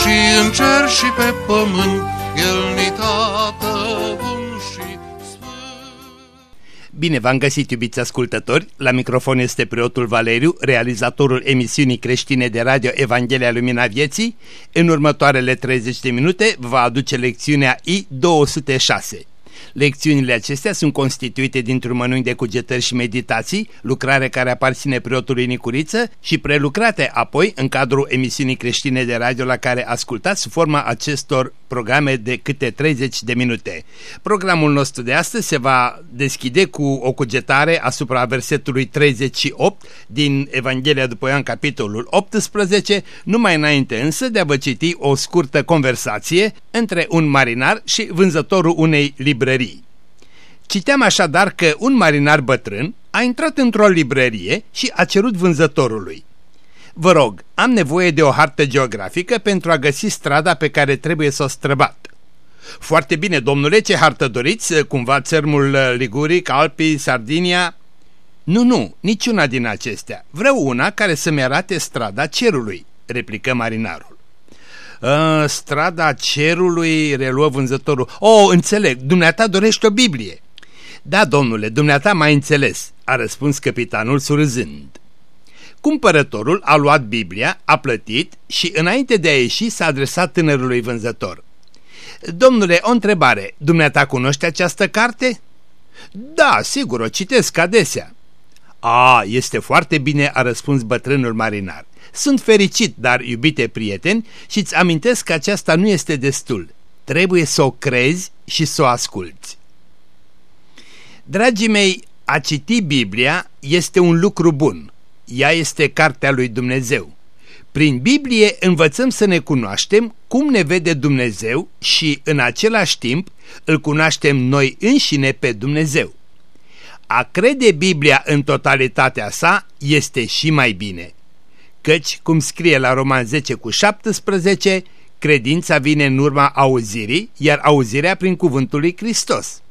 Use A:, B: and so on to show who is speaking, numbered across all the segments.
A: și în cer și pe pământ, El ni tată bun și
B: Bine v-am găsit, iubiți ascultători! La microfon este preotul Valeriu, realizatorul emisiunii creștine de radio Evanghelia Lumina Vieții. În următoarele 30 de minute va aduce lecțiunea I-206. Lecțiunile acestea sunt constituite dintr-un mănânc de cugetări și meditații, lucrare care aparține preotului Nicuriță și prelucrate apoi în cadrul emisiunii creștine de radio la care ascultați sub forma acestor programe de câte 30 de minute. Programul nostru de astăzi se va deschide cu o cugetare asupra versetului 38 din Evanghelia după Ioan capitolul 18, numai înainte însă de a vă citi o scurtă conversație între un marinar și vânzătorul unei librării. Citeam așadar că un marinar bătrân a intrat într-o librărie și a cerut vânzătorului. Vă rog, am nevoie de o hartă geografică pentru a găsi strada pe care trebuie să o străbat. Foarte bine, domnule, ce hartă doriți? Cumva țărmul Liguric, Alpii, Sardinia? Nu, nu, niciuna din acestea. Vreau una care să-mi arate strada cerului, replică marinarul. A, strada cerului, reluă vânzătorul. O, oh, înțeleg, dumneata dorește o Biblie. Da, domnule, dumneata m-ai înțeles, a răspuns capitanul surâzând. Cumpărătorul a luat Biblia, a plătit și înainte de a ieși s-a adresat tânărului vânzător. Domnule, o întrebare, dumneata cunoște această carte? Da, sigur, o citesc adesea. A, este foarte bine, a răspuns bătrânul marinar. Sunt fericit, dar, iubite prieteni, și-ți amintesc că aceasta nu este destul. Trebuie să o crezi și să o asculți. Dragii mei, a citi Biblia este un lucru bun. Ea este cartea lui Dumnezeu. Prin Biblie învățăm să ne cunoaștem cum ne vede Dumnezeu și, în același timp, îl cunoaștem noi înșine pe Dumnezeu. A crede Biblia în totalitatea sa este și mai bine. Căci, cum scrie la Roman 10 cu 17, credința vine în urma auzirii, iar auzirea prin cuvântul lui Hristos.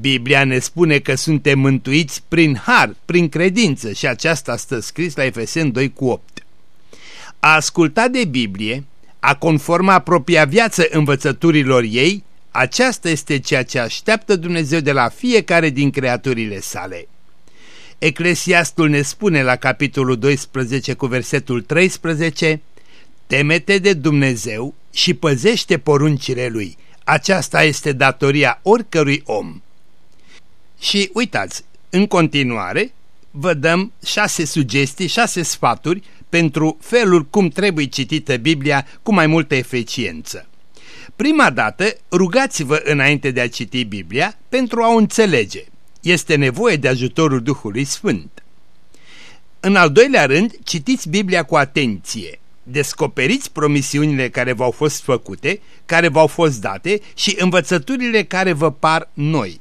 B: Biblia ne spune că suntem mântuiți prin har, prin credință și aceasta stă scris la Efesen 2 cu 8. A asculta de Biblie, a conforma propria viață învățăturilor ei, aceasta este ceea ce așteaptă Dumnezeu de la fiecare din creaturile sale. Eclesiastul ne spune la capitolul 12 cu versetul 13 Temete de Dumnezeu și păzește poruncile Lui. Aceasta este datoria oricărui om. Și uitați, în continuare vă dăm șase sugestii, șase sfaturi pentru felul cum trebuie citită Biblia cu mai multă eficiență. Prima dată, rugați-vă înainte de a citi Biblia pentru a o înțelege. Este nevoie de ajutorul Duhului Sfânt. În al doilea rând, citiți Biblia cu atenție. Descoperiți promisiunile care v-au fost făcute, care v-au fost date și învățăturile care vă par noi.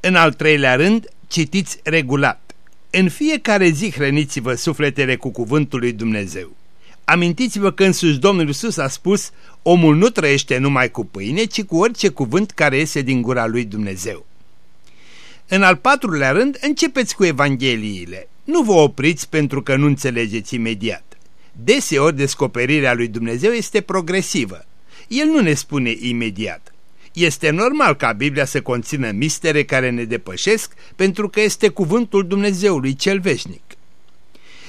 B: În al treilea rând, citiți regulat. În fiecare zi hrăniți-vă sufletele cu cuvântul lui Dumnezeu. Amintiți-vă că însuși Domnul Iisus a spus, omul nu trăiește numai cu pâine, ci cu orice cuvânt care iese din gura lui Dumnezeu. În al patrulea rând, începeți cu Evangheliile. Nu vă opriți pentru că nu înțelegeți imediat. Deseori descoperirea lui Dumnezeu este progresivă. El nu ne spune imediat. Este normal ca Biblia să conțină mistere care ne depășesc pentru că este cuvântul Dumnezeului cel veșnic.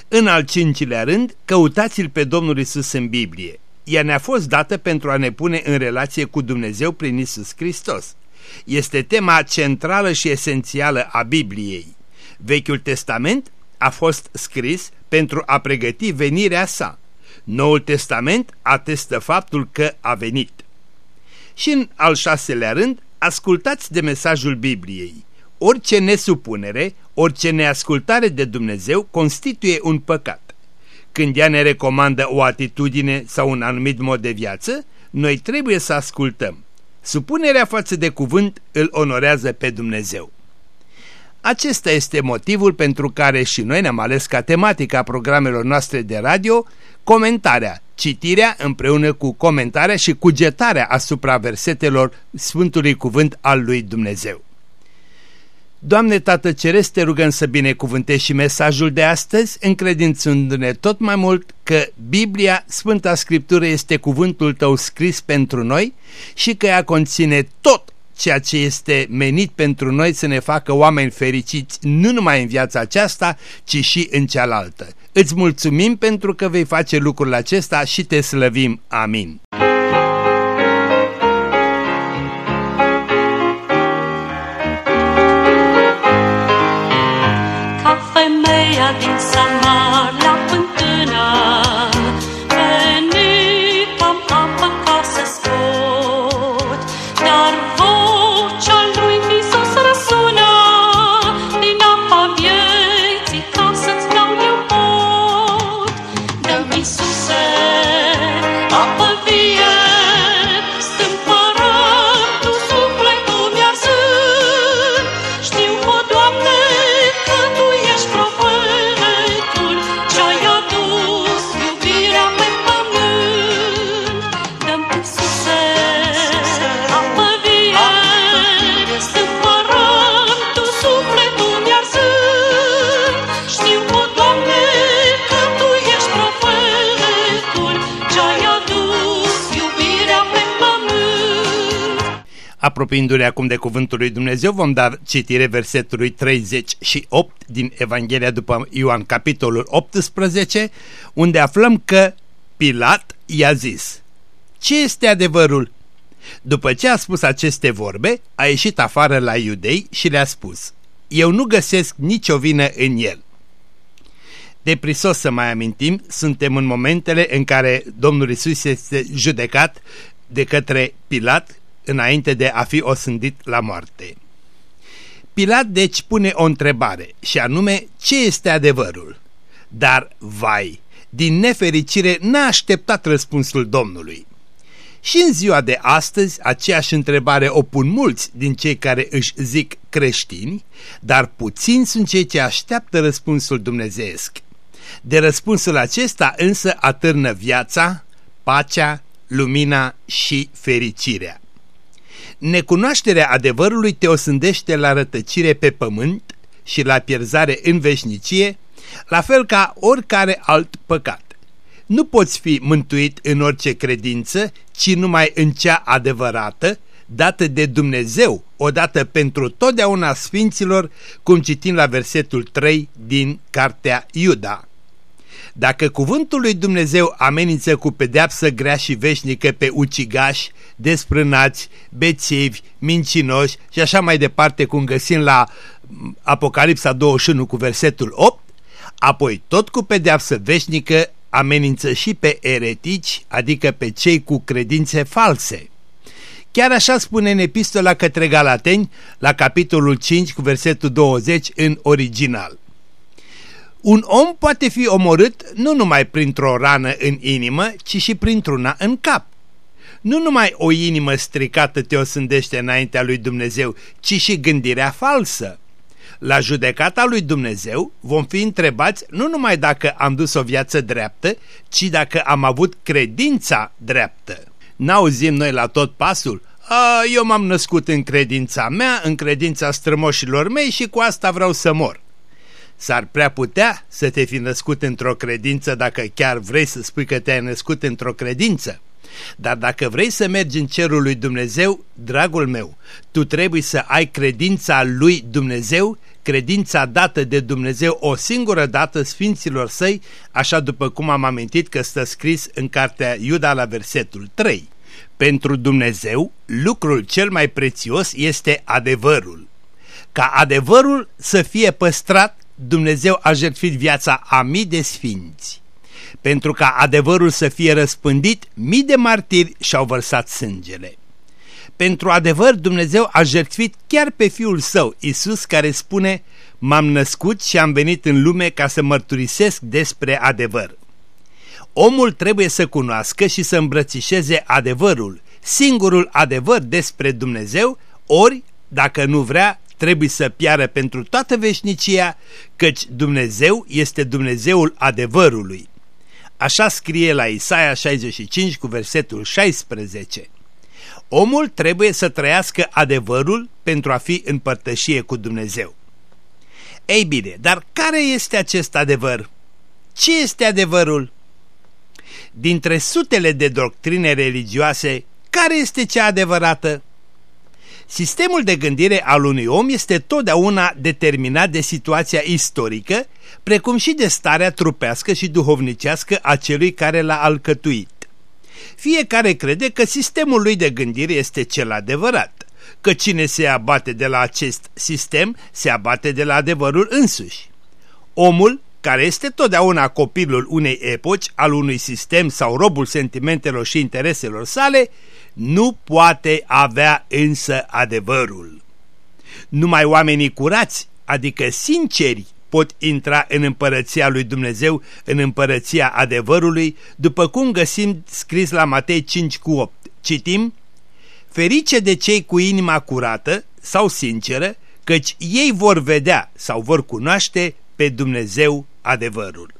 B: În al cincilea rând, căutați-l pe Domnul Isus în Biblie. Ea ne-a fost dată pentru a ne pune în relație cu Dumnezeu prin Isus Hristos. Este tema centrală și esențială a Bibliei. Vechiul Testament a fost scris pentru a pregăti venirea sa. Noul Testament atestă faptul că a venit. Și în al șaselea rând, ascultați de mesajul Bibliei. Orice nesupunere, orice neascultare de Dumnezeu constituie un păcat. Când ea ne recomandă o atitudine sau un anumit mod de viață, noi trebuie să ascultăm. Supunerea față de cuvânt îl onorează pe Dumnezeu. Acesta este motivul pentru care și noi ne-am ales ca tematica programelor noastre de radio comentarea, citirea împreună cu comentarea și cugetarea asupra versetelor Sfântului Cuvânt al lui Dumnezeu. Doamne Tată Ceresc, te rugăm să binecuvântești și mesajul de astăzi, încredințându-ne tot mai mult că Biblia, Sfânta Scriptură, este cuvântul Tău scris pentru noi și că ea conține tot ceea ce este menit pentru noi să ne facă oameni fericiți nu numai în viața aceasta, ci și în cealaltă. Îți mulțumim pentru că vei face lucrul acesta și te slăvim. Amin.
C: Femeia din Samar la
B: Apropiindu-ne acum de cuvântul lui Dumnezeu, vom da citire versetului 38 din Evanghelia după Ioan, capitolul 18, unde aflăm că Pilat i-a zis, Ce este adevărul? După ce a spus aceste vorbe, a ieșit afară la iudei și le-a spus, Eu nu găsesc nicio vină în el. De prisos să mai amintim, suntem în momentele în care Domnul Isus este judecat de către Pilat înainte de a fi osândit la moarte. Pilat deci pune o întrebare și anume ce este adevărul? Dar, vai, din nefericire n-a așteptat răspunsul Domnului. Și în ziua de astăzi, aceeași întrebare o pun mulți din cei care își zic creștini, dar puțini sunt cei ce așteaptă răspunsul dumnezeesc. De răspunsul acesta însă atârnă viața, pacea, lumina și fericirea. Necunoașterea adevărului te osândește la rătăcire pe pământ și la pierzare în veșnicie, la fel ca oricare alt păcat. Nu poți fi mântuit în orice credință, ci numai în cea adevărată, dată de Dumnezeu, odată pentru totdeauna sfinților, cum citim la versetul 3 din Cartea Iuda. Dacă cuvântul lui Dumnezeu amenință cu pedeapsă grea și veșnică pe ucigași, desprânați, bețivi, mincinoși și așa mai departe cum găsim la Apocalipsa 21 cu versetul 8, apoi tot cu pedeapsă veșnică amenință și pe eretici, adică pe cei cu credințe false. Chiar așa spune în epistola către Galateni, la capitolul 5 cu versetul 20 în original. Un om poate fi omorât nu numai printr-o rană în inimă, ci și printr-una în cap. Nu numai o inimă stricată te osândește înaintea lui Dumnezeu, ci și gândirea falsă. La judecata lui Dumnezeu vom fi întrebați nu numai dacă am dus o viață dreaptă, ci dacă am avut credința dreaptă. N-auzim noi la tot pasul, a, eu m-am născut în credința mea, în credința strămoșilor mei și cu asta vreau să mor. S-ar prea putea să te fi născut într-o credință dacă chiar vrei să spui că te-ai născut într-o credință. Dar dacă vrei să mergi în cerul lui Dumnezeu, dragul meu, tu trebuie să ai credința lui Dumnezeu, credința dată de Dumnezeu o singură dată sfinților săi, așa după cum am amintit că stă scris în cartea Iuda la versetul 3. Pentru Dumnezeu, lucrul cel mai prețios este adevărul. Ca adevărul să fie păstrat, Dumnezeu a jertfit viața a mii de sfinți. Pentru ca adevărul să fie răspândit, mii de martiri și-au vărsat sângele. Pentru adevăr Dumnezeu a jertfit chiar pe Fiul Său, Isus, care spune, M-am născut și am venit în lume ca să mărturisesc despre adevăr. Omul trebuie să cunoască și să îmbrățișeze adevărul, singurul adevăr despre Dumnezeu, ori, dacă nu vrea, trebuie să piară pentru toată veșnicia, căci Dumnezeu este Dumnezeul adevărului. Așa scrie la Isaia 65 cu versetul 16. Omul trebuie să trăiască adevărul pentru a fi în părtășie cu Dumnezeu. Ei bine, dar care este acest adevăr? Ce este adevărul? Dintre sutele de doctrine religioase, care este cea adevărată? Sistemul de gândire al unui om este totdeauna determinat de situația istorică, precum și de starea trupească și duhovnicească a celui care l-a alcătuit. Fiecare crede că sistemul lui de gândire este cel adevărat, că cine se abate de la acest sistem se abate de la adevărul însuși. Omul, care este totdeauna copilul unei epoci, al unui sistem sau robul sentimentelor și intereselor sale, nu poate avea însă adevărul. Numai oamenii curați, adică sinceri, pot intra în împărăția lui Dumnezeu, în împărăția adevărului, după cum găsim scris la Matei 5 cu 8. Citim, Ferice de cei cu inima curată sau sinceră, căci ei vor vedea sau vor cunoaște pe Dumnezeu adevărul.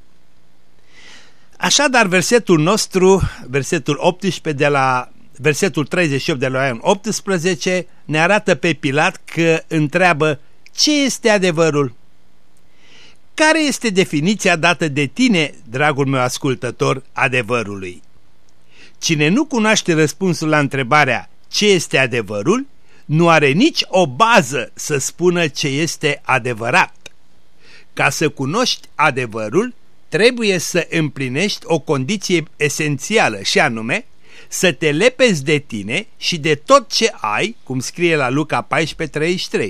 B: Așadar, versetul nostru, versetul 18 de la versetul 38 de la Ioan 18 ne arată pe Pilat că întreabă ce este adevărul? Care este definiția dată de tine, dragul meu ascultător, adevărului? Cine nu cunoaște răspunsul la întrebarea ce este adevărul, nu are nici o bază să spună ce este adevărat. Ca să cunoști adevărul, trebuie să împlinești o condiție esențială și anume să te lepezi de tine și de tot ce ai, cum scrie la Luca 14.33.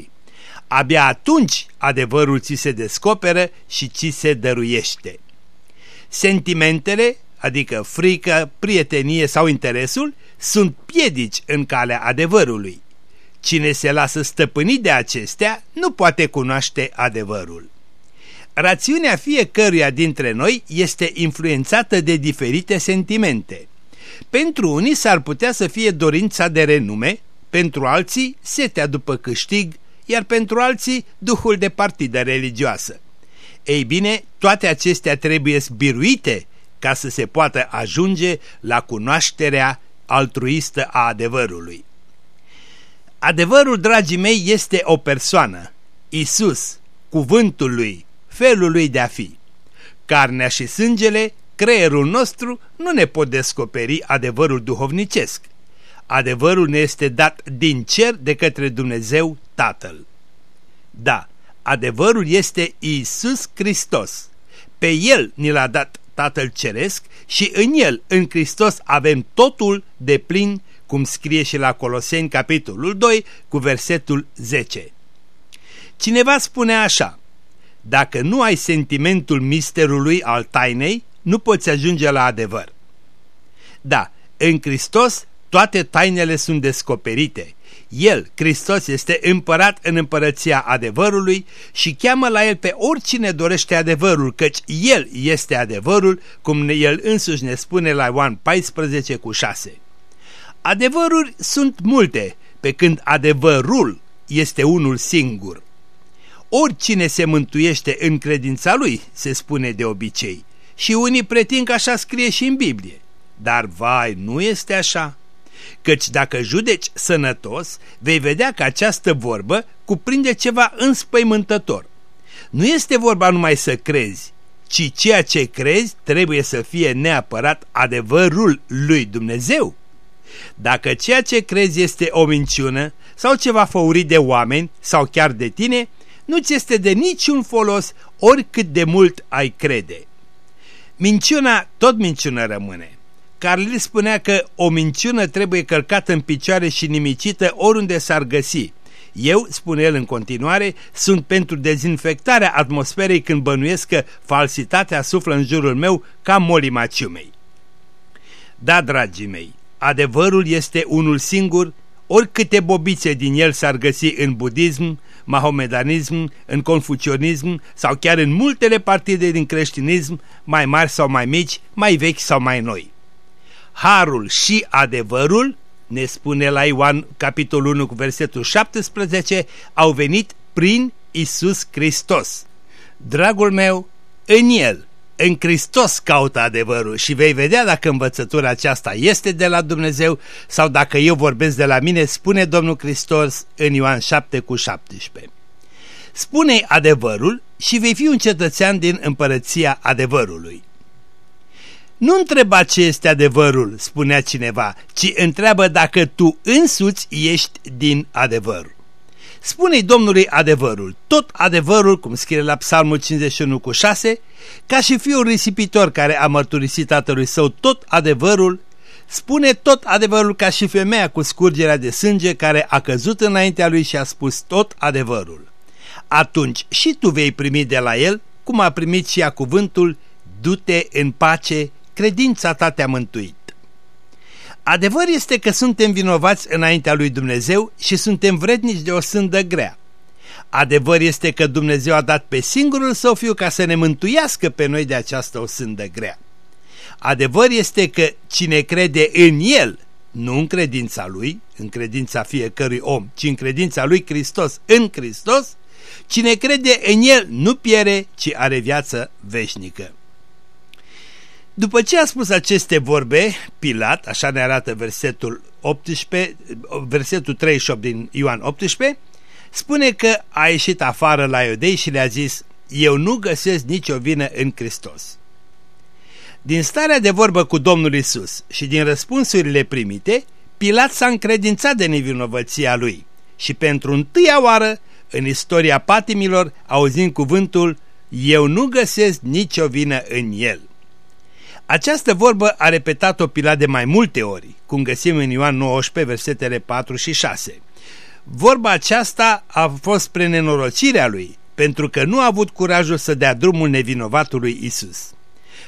B: Abia atunci adevărul ți se descoperă și ți se dăruiește. Sentimentele, adică frică, prietenie sau interesul, sunt piedici în calea adevărului. Cine se lasă stăpânit de acestea nu poate cunoaște adevărul. Rațiunea fiecăruia dintre noi este influențată de diferite sentimente. Pentru unii s-ar putea să fie dorința de renume, pentru alții setea după câștig, iar pentru alții duhul de partidă religioasă. Ei bine, toate acestea trebuie zbiruite ca să se poată ajunge la cunoașterea altruistă a adevărului. Adevărul, dragii mei, este o persoană, Isus, cuvântul lui, felul lui de a fi. Carnea și sângele, creierul nostru, nu ne pot descoperi adevărul duhovnicesc. Adevărul ne este dat din cer de către Dumnezeu Tatăl. Da, adevărul este Isus Hristos. Pe El ni l-a dat Tatăl Ceresc și în El, în Hristos, avem totul de plin, cum scrie și la Coloseni, capitolul 2, cu versetul 10. Cineva spune așa, dacă nu ai sentimentul misterului al tainei, nu poți ajunge la adevăr. Da, în Hristos toate tainele sunt descoperite. El, Hristos, este împărat în împărăția adevărului și cheamă la el pe oricine dorește adevărul, căci El este adevărul, cum El însuși ne spune la Ioan 14 cu 6. Adevăruri sunt multe, pe când adevărul este unul singur. Oricine se mântuiește în credința lui, se spune de obicei, și unii pretind că așa scrie și în Biblie. Dar vai, nu este așa căci dacă judeci sănătos, vei vedea că această vorbă cuprinde ceva înspăimântător. Nu este vorba numai să crezi, ci ceea ce crezi trebuie să fie neapărat adevărul lui Dumnezeu. Dacă ceea ce crezi este o minciună sau ceva făurit de oameni sau chiar de tine, nu ți este de niciun folos oricât de mult ai crede. Minciuna tot minciună rămâne. Carlil spunea că o minciună trebuie călcată în picioare și nimicită oriunde s-ar găsi. Eu, spune el în continuare, sunt pentru dezinfectarea atmosferei când bănuiesc că falsitatea suflă în jurul meu ca molima ciumei. Da, dragii mei, adevărul este unul singur, oricâte bobițe din el s-ar găsi în budism, mahomedanism, în confucionism sau chiar în multele partide din creștinism, mai mari sau mai mici, mai vechi sau mai noi. Harul și adevărul, ne spune la Ioan capitolul 1 cu versetul 17, au venit prin Isus Hristos. Dragul meu, în El, în Hristos caută adevărul și vei vedea dacă învățătura aceasta este de la Dumnezeu sau dacă eu vorbesc de la mine, spune Domnul Hristos în Ioan 7 cu 17. spune adevărul și vei fi un cetățean din împărăția adevărului. Nu întreba ce este adevărul, spunea cineva, ci întreabă dacă tu însuți ești din adevăr. Spune-i Domnului adevărul, tot adevărul, cum scrie la Psalmul 51 cu 6, ca și fiul risipitor care a mărturisit tatălui său tot adevărul, spune tot adevărul ca și femeia cu scurgerea de sânge care a căzut înaintea lui și a spus tot adevărul. Atunci și tu vei primi de la el, cum a primit și ea cuvântul, du-te în pace, credința ta te-a mântuit. Adevăr este că suntem vinovați înaintea lui Dumnezeu și suntem vrednici de o sândă grea. Adevăr este că Dumnezeu a dat pe singurul său fiu ca să ne mântuiască pe noi de această o sândă grea. Adevăr este că cine crede în El, nu în credința lui, în credința fiecărui om, ci în credința lui Hristos, în Hristos, cine crede în El nu piere, ci are viață veșnică. După ce a spus aceste vorbe, Pilat, așa ne arată versetul 18, versetul 38 din Ioan 18, spune că a ieșit afară la iudei și le-a zis, eu nu găsesc nicio vină în Hristos. Din starea de vorbă cu Domnul Isus și din răspunsurile primite, Pilat s-a încredințat de nevinovăția lui și pentru întâia oară în istoria patimilor auzim cuvântul Eu nu găsesc nicio vină în el. Această vorbă a repetat-o Pilat de mai multe ori, cum găsim în Ioan 19, versetele 4 și 6. Vorba aceasta a fost spre nenorocirea lui, pentru că nu a avut curajul să dea drumul nevinovatului Isus.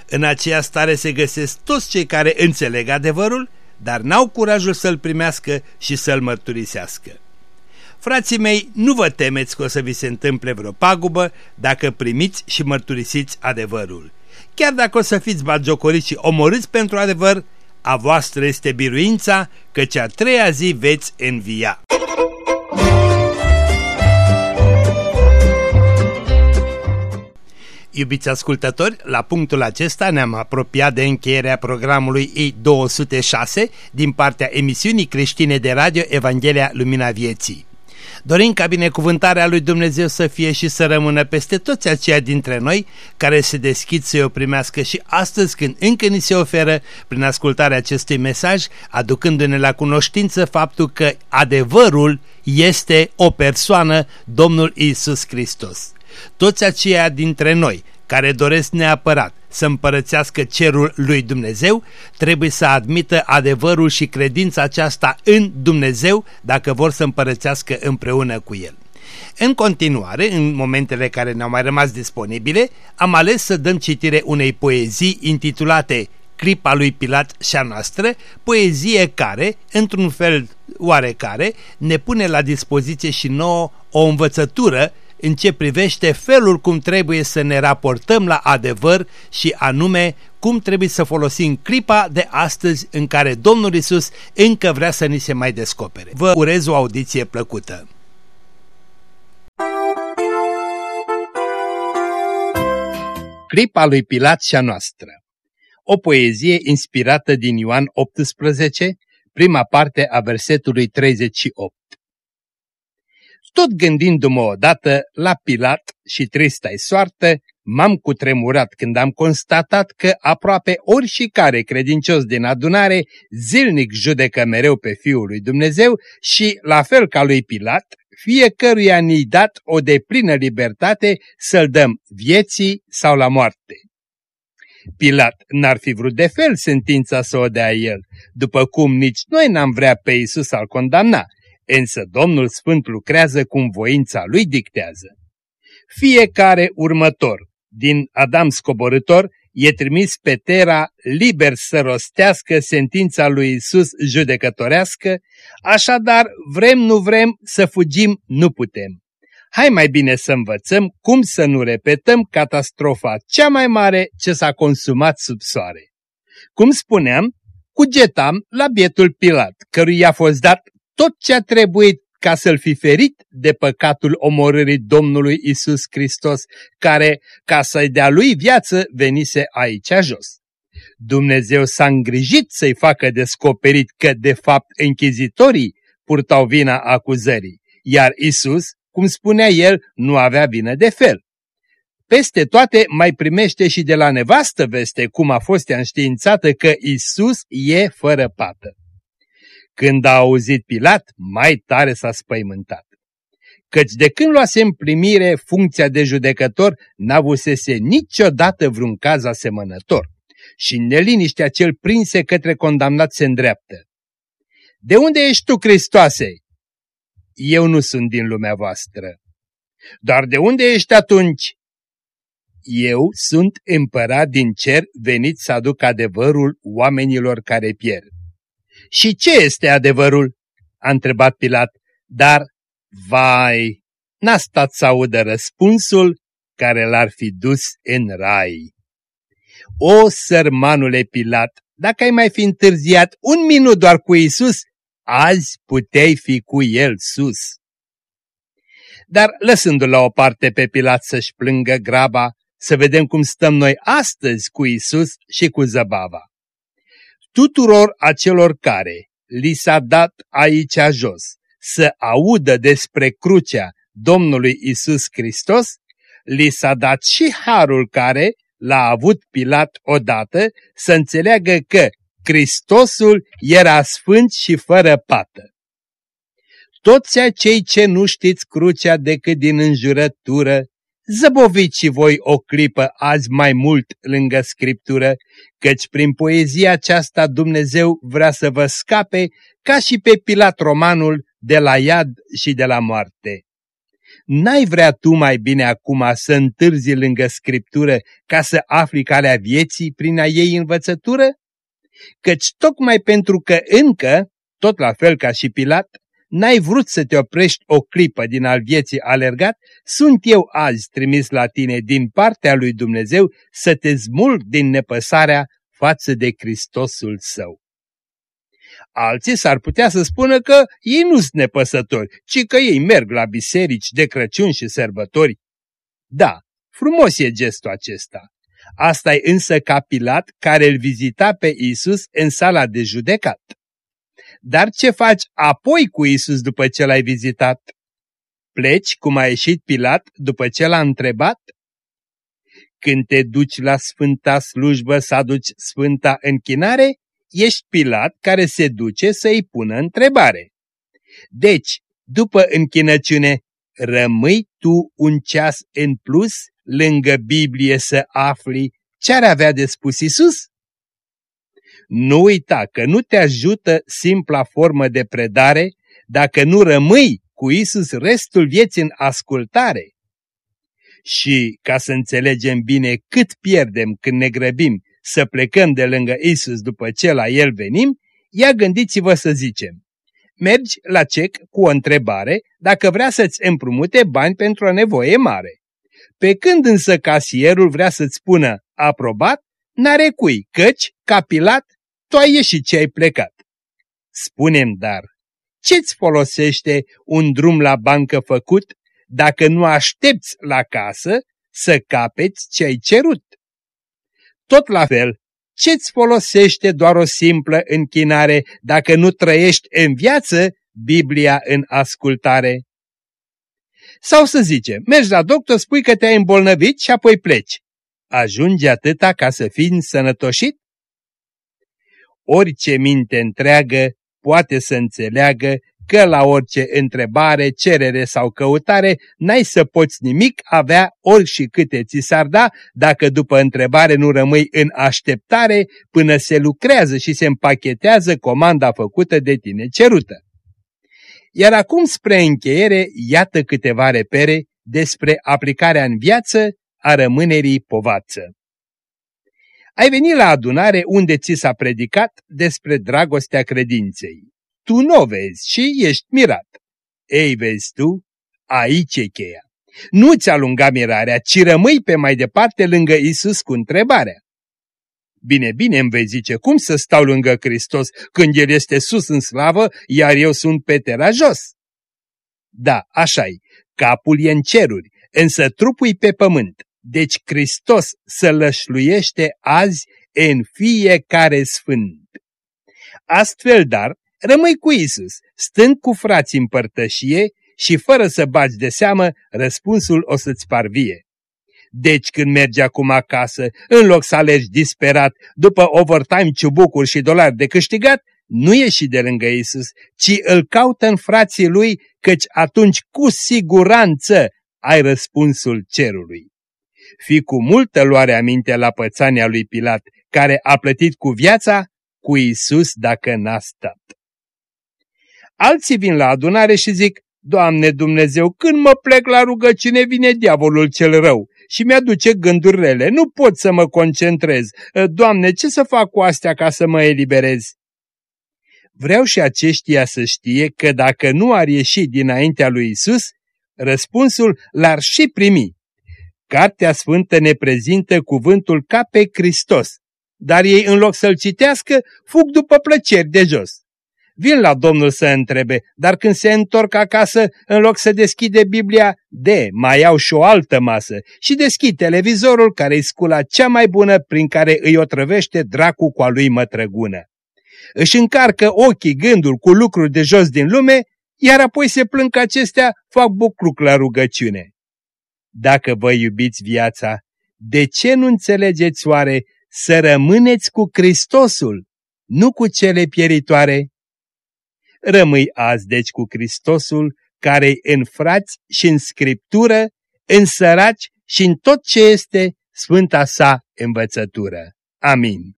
B: În aceea stare se găsesc toți cei care înțeleg adevărul, dar n-au curajul să-l primească și să-l mărturisească. Frații mei, nu vă temeți că o să vi se întâmple vreo pagubă dacă primiți și mărturisiți adevărul. Chiar dacă o să fiți bagiocoriți și omorâți pentru adevăr, a voastră este biruința, căci a treia zi veți învia. Iubiți ascultători, la punctul acesta ne-am apropiat de încheierea programului I-206 din partea emisiunii creștine de radio Evanghelia Lumina Vieții. Dorim ca binecuvântarea lui Dumnezeu să fie și să rămână peste toți aceia dintre noi care se deschid să o primească și astăzi când încă ni se oferă prin ascultarea acestui mesaj, aducându-ne la cunoștință faptul că adevărul este o persoană, Domnul Isus Hristos. Toți aceia dintre noi care doresc neapărat să împărățească cerul lui Dumnezeu, trebuie să admită adevărul și credința aceasta în Dumnezeu dacă vor să împărățească împreună cu El. În continuare, în momentele care ne-au mai rămas disponibile, am ales să dăm citire unei poezii intitulate Clipa lui Pilat și a noastră, poezie care, într-un fel oarecare, ne pune la dispoziție și nouă o învățătură în ce privește felul cum trebuie să ne raportăm la adevăr și anume cum trebuie să folosim clipa de astăzi în care Domnul Isus încă vrea să ni se mai descopere. Vă urez o audiție plăcută! Clipa lui Pilat și a noastră O poezie inspirată din Ioan 18, prima parte a versetului 38. Tot gândindu-mă odată la Pilat și trista-i soartă, m-am cutremurat când am constatat că aproape ori care credincios din adunare zilnic judecă mereu pe Fiul lui Dumnezeu și, la fel ca lui Pilat, fiecăruia ni dat o deplină libertate să-l dăm vieții sau la moarte. Pilat n-ar fi vrut de fel sentința să o dea el, după cum nici noi n-am vrea pe Isus al condamna, însă Domnul Sfânt lucrează cum voința lui dictează. Fiecare următor din Adam scoborător e trimis pe Tera liber să rostească sentința lui Isus judecătorească, așadar vrem nu vrem să fugim nu putem. Hai mai bine să învățăm cum să nu repetăm catastrofa cea mai mare ce s-a consumat sub soare. Cum spuneam, cugetam la bietul Pilat, căruia a fost dat tot ce a trebuit ca să-l fi ferit de păcatul omorârii Domnului Isus Hristos, care, ca să-i dea lui viață, venise aici jos. Dumnezeu s-a îngrijit să-i facă descoperit că, de fapt, închizitorii purtau vina acuzării, iar Isus, cum spunea el, nu avea vină de fel. Peste toate mai primește și de la nevastă veste cum a fost ea înștiințată că Isus e fără pată. Când a auzit Pilat, mai tare s-a spăimântat. Căci de când luase în primire funcția de judecător, n-avusese niciodată vreun caz asemănător și neliniștea cel prinse către condamnat se îndreaptă. De unde ești tu, Hristoase? Eu nu sunt din lumea voastră. Dar de unde ești atunci? Eu sunt împărat din cer venit să aduc adevărul oamenilor care pierd. Și ce este adevărul? a întrebat Pilat, dar, vai, n-a stat să audă răspunsul care l-ar fi dus în rai. O, sărmanule Pilat, dacă ai mai fi întârziat un minut doar cu Isus, azi puteai fi cu el sus. Dar lăsându-l la o parte pe Pilat să-și plângă graba, să vedem cum stăm noi astăzi cu Isus și cu zăbava. Tuturor acelor care li s-a dat aici jos să audă despre crucea Domnului Isus Hristos, li s-a dat și harul care, l-a avut Pilat odată să înțeleagă că Hristosul era sfânt și fără pată. Toți acei ce nu știți crucea decât din înjurătură, zăboviți și voi o clipă azi mai mult lângă Scriptură, căci prin poezia aceasta Dumnezeu vrea să vă scape ca și pe Pilat Romanul de la iad și de la moarte. N-ai vrea tu mai bine acum să întârzi lângă Scriptură ca să afli calea vieții prin a ei învățătură? Căci tocmai pentru că încă, tot la fel ca și Pilat, n-ai vrut să te oprești o clipă din al vieții alergat, sunt eu azi trimis la tine din partea lui Dumnezeu să te zmulg din nepăsarea față de Hristosul său. Alții s-ar putea să spună că ei nu sunt nepăsători, ci că ei merg la biserici de Crăciun și sărbători. Da, frumos e gestul acesta. asta e însă ca Pilat care îl vizita pe Isus în sala de judecat. Dar ce faci apoi cu Isus după ce l-ai vizitat? Pleci cum a ieșit Pilat după ce l-a întrebat? Când te duci la sfânta slujbă să aduci sfânta închinare, ești Pilat care se duce să-i pună întrebare. Deci, după închinăciune, rămâi tu un ceas în plus lângă Biblie să afli ce ar avea de spus Isus? Nu uita că nu te ajută simpla formă de predare dacă nu rămâi cu Isus restul vieții în ascultare. Și ca să înțelegem bine cât pierdem când ne grăbim să plecăm de lângă Isus după ce la El venim, ia gândiți-vă să zicem. Mergi la cec cu o întrebare dacă vrea să-ți împrumute bani pentru o nevoie mare. Pe când însă casierul vrea să-ți spună aprobat, n-are cui, căci, capilat, tu ai ieșit ce ai plecat. Spunem dar, ce-ți folosește un drum la bancă făcut dacă nu aștepți la casă să capeți ce ai cerut? Tot la fel, ce-ți folosește doar o simplă închinare dacă nu trăiești în viață Biblia în ascultare? Sau să zicem, mergi la doctor, spui că te-ai îmbolnăvit și apoi pleci. Ajunge atâta ca să fii sănătoșit? Orice minte întreagă poate să înțeleagă că la orice întrebare, cerere sau căutare n-ai să poți nimic avea ori și câte ți s-ar da dacă după întrebare nu rămâi în așteptare până se lucrează și se împachetează comanda făcută de tine cerută. Iar acum spre încheiere, iată câteva repere despre aplicarea în viață a rămânerii povață. Ai venit la adunare unde ți s-a predicat despre dragostea credinței tu nu o vezi și ești mirat. Ei, vezi tu, Aici e cheia. Nu ți alunga mirarea, ci rămâi pe mai departe lângă Isus cu întrebarea. Bine, bine îmi vei zice, cum să stau lângă Hristos când El este sus în slavă, iar eu sunt pe tera jos? Da, așa -i. capul e în ceruri, însă trupul pe pământ. Deci Hristos să lășluiește azi în fiecare sfânt. Astfel, dar, rămâi cu Isus, stând cu frații în părtășie și fără să bați de seamă, răspunsul o să-ți parvie. Deci când mergi acum acasă, în loc să alegi disperat după overtime ciubucuri și dolari de câștigat, nu ieși de lângă Isus, ci îl caută în frații lui, căci atunci cu siguranță ai răspunsul cerului. Fii cu multă luare aminte la pățania lui Pilat, care a plătit cu viața, cu Isus dacă n-a stat. Alții vin la adunare și zic, Doamne Dumnezeu, când mă plec la rugăciune vine diavolul cel rău și mi-aduce gânduri rele, nu pot să mă concentrez. Doamne, ce să fac cu astea ca să mă eliberez? Vreau și aceștia să știe că dacă nu ar ieși dinaintea lui Isus, răspunsul l-ar și primi. Cartea Sfântă ne prezintă cuvântul ca pe Hristos, dar ei în loc să-l citească, fug după plăceri de jos. Vin la Domnul să întrebe, dar când se întorc acasă, în loc să deschide Biblia, de, mai au și o altă masă și deschid televizorul care îi scula cea mai bună prin care îi otrăvește dracu cu a lui mătrăgună. Își încarcă ochii gândul cu lucruri de jos din lume, iar apoi se plâng că acestea fac bucluc la rugăciune. Dacă vă iubiți viața, de ce nu înțelegeți oare să rămâneți cu Hristosul, nu cu cele pieritoare? Rămâi azi deci cu Hristosul, care în frați și în scriptură, în săraci și în tot ce este sfânta sa învățătură. Amin.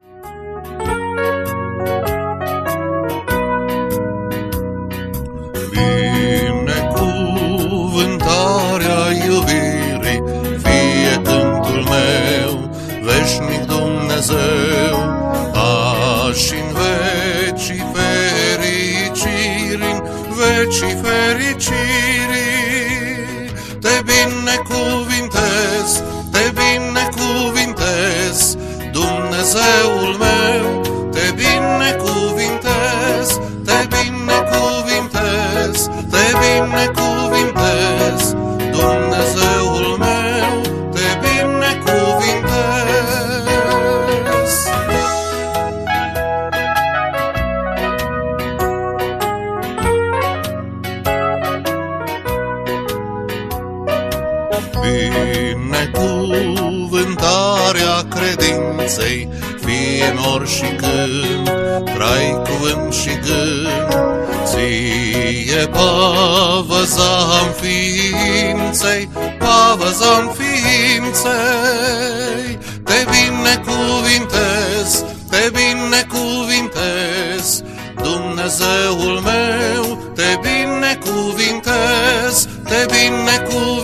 A: Dumnezeul meu, te binecuvintez, te binecuvintez, te binecuvintez, și când, trai cuvânt și gând, ție pavăza-n ființei, pavăza-n ființei, te binecuvintez, te binecuvintez, Dumnezeul meu, te binecuvintez, te binecuvintez,